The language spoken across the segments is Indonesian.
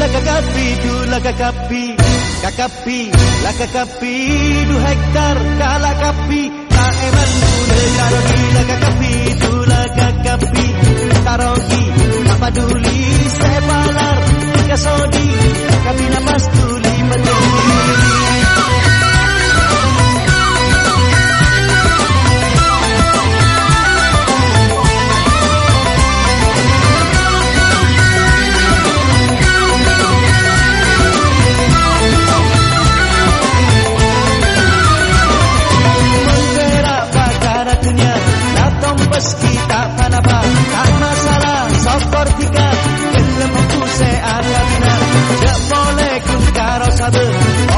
Lakakapi du lakakapi kakapi lakakapi du hektar kala kapi tak eman du negara meski tak panapa tak masalah sopor tiga gelem aku se agama jak boleh kum karo sabe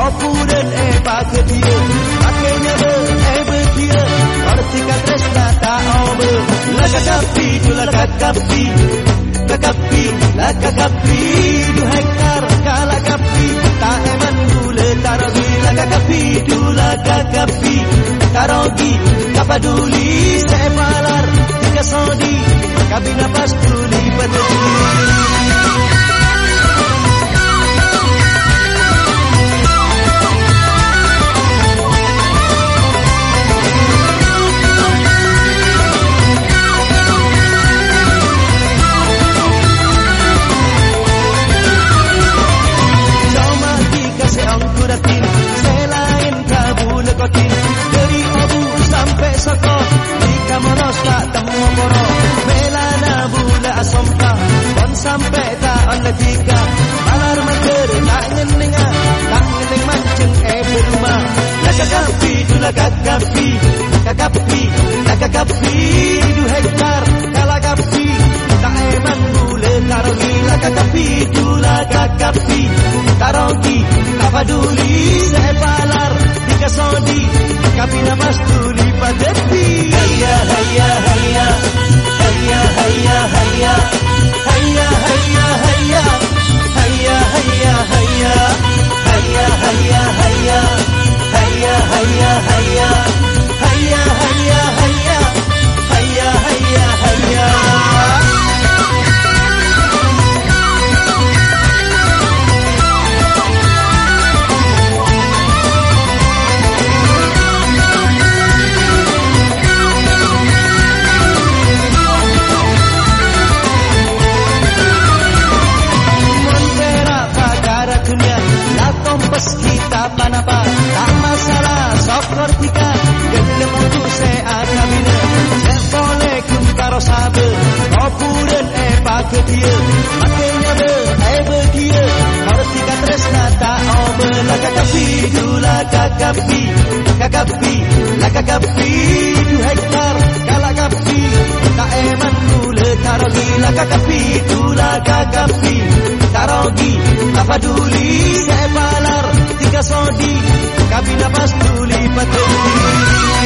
opu dan e pakai dia pakainya be e be dia artika tresna ta obe laka kapi tu laka kapi lakapi laka kapi du hektar kala kapi ta eman bule tarogi laka kapi du laka kapi tarogi kapaduli sepalar Saudi, cabina pastura. Sampai tak on tiga. Malar mager tak ngeninga Tak ngening mancing eh berumah Laka kapi du laka kapi Laka kapi Laka kapi du hektar Kala kapi Tak eman bule karogi Laka kapi du laka kapi Tarogi Kapaduli sepalar Tiga sodi Kabina mastuli padepi Martika gelem utusé sabe Kopuren e paketia Makanya be e bekia Martika tresna tak obe Laka kapi du laka kapi. Laka kapi laka kapi. Du hektar kala kapi. Tak eman mule tarogi Laka kapi du laka kapi. Tarogi apa duli Sepala Sondi, cabina bastuli patenti.